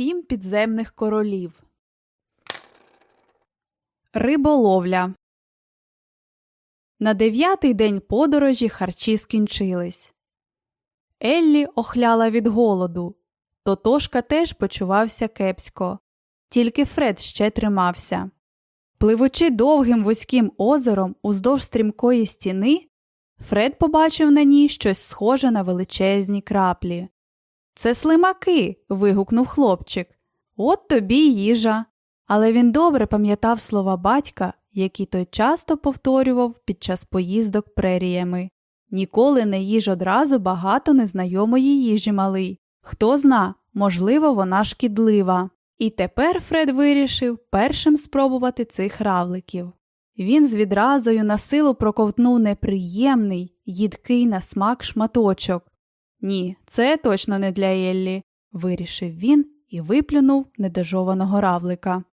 Сім підземних королів. Риболовля. На дев'ятий день подорожі харчі скінчились. Еллі охляла від голоду. Тотошка теж почувався кепсько. Тільки Фред ще тримався. Пливучи довгим вузьким озером уздовж стрімкої стіни, Фред побачив на ній щось схоже на величезні краплі. Це слимаки. вигукнув хлопчик. От тобі їжа. Але він добре пам'ятав слова батька, які той часто повторював під час поїздок преріями. Ніколи не їж одразу багато незнайомої їжі малий. Хто зна, можливо, вона шкідлива. І тепер Фред вирішив першим спробувати цих равликів. Він з відразою на силу проковтнув неприємний, їдкий на смак шматочок. Ні, це точно не для Еллі, вирішив він і виплюнув недожованого равлика.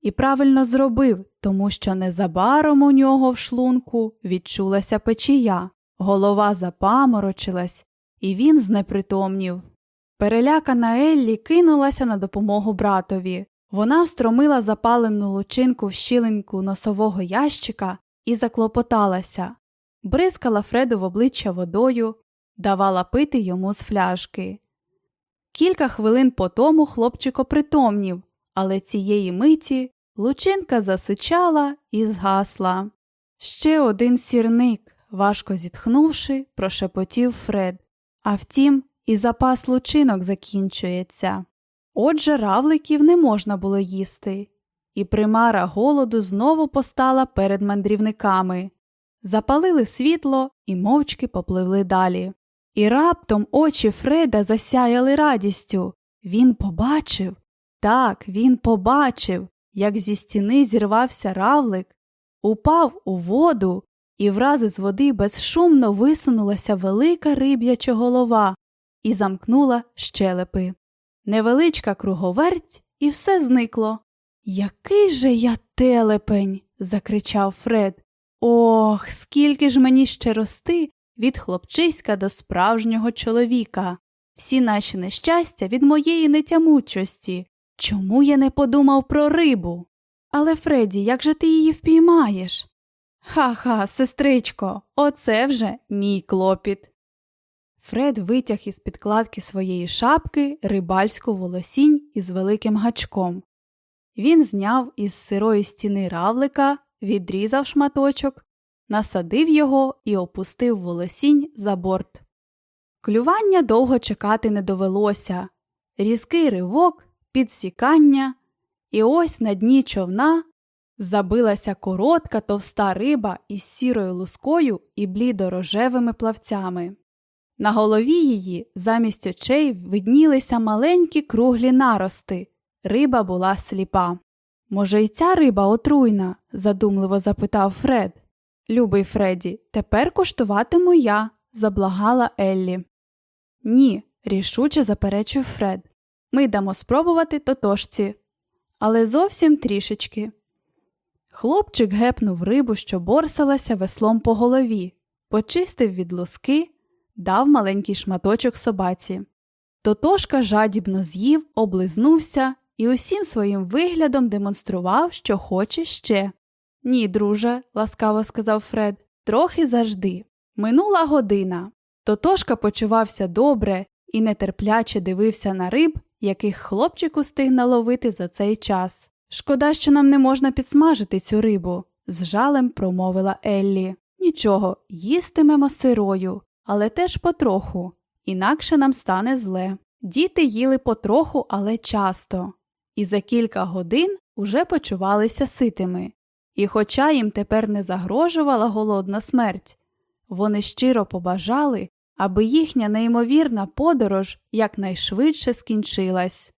І правильно зробив, тому що незабаром у нього в шлунку відчулася печія, голова запаморочилась, і він знепритомнів. Перелякана Еллі кинулася на допомогу братові. Вона встромила запалену лучинку в щілинку носового ящика і заклопоталася, бризкала Фреду в обличчя водою, давала пити йому з фляжки. Кілька хвилин по тому хлопчик опритомнів, але цієї миті лучинка засичала і згасла. Ще один сірник, важко зітхнувши, прошепотів Фред. А втім, і запас лучинок закінчується. Отже, равликів не можна було їсти, і примара голоду знову постала перед мандрівниками. Запалили світло і мовчки попливли далі. І раптом очі Фреда засяяли радістю. Він побачив, так, він побачив, як зі стіни зірвався равлик, упав у воду, і враз із води безшумно висунулася велика риб'яча голова і замкнула щелепи. Невеличка круговерть, і все зникло. Який же я телепень. закричав Фред. Ох, скільки ж мені ще рости від хлопчиська до справжнього чоловіка. Всі наші нещастя від моєї нетямучості. Чому я не подумав про рибу? Але, Фредді, як же ти її впіймаєш? Ха ха, сестричко, оце вже мій клопіт. Фред витяг із підкладки своєї шапки рибальську волосінь із великим гачком. Він зняв із сирої стіни равлика, відрізав шматочок, насадив його і опустив волосінь за борт. Клювання довго чекати не довелося. Різкий ривок, підсікання, і ось на дні човна забилася коротка товста риба із сірою лускою і блідорожевими плавцями. На голові її замість очей виднілися маленькі круглі нарости. Риба була сліпа. Може, й ця риба отруйна? задумливо запитав Фред. Любий Фредді, тепер куштуватиму я, заблагала Еллі. Ні, рішуче заперечив Фред. Ми дамо спробувати тотожці. Але зовсім трішечки. Хлопчик гепнув рибу, що борсалася веслом по голові, почистив від луски, дав маленький шматочок собаці. Тотошка жадібно з'їв, облизнувся і усім своїм виглядом демонстрував, що хоче ще. Ні, друже, ласкаво сказав Фред, трохи завжди. Минула година. Тотошка почувався добре і нетерпляче дивився на риб, яких хлопчик устиг наловити за цей час. Шкода, що нам не можна підсмажити цю рибу, з жалем промовила Еллі. Нічого, їстимемо сирою, але теж потроху, інакше нам стане зле. Діти їли потроху, але часто, і за кілька годин уже почувалися ситими. І, хоча їм тепер не загрожувала голодна смерть, вони щиро побажали, аби їхня неймовірна подорож якнайшвидше скінчилась.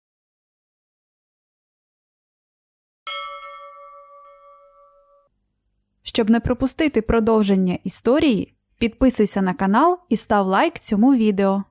Щоб не пропустити продовження історії, підписуйся на канал і став лайк цьому відео.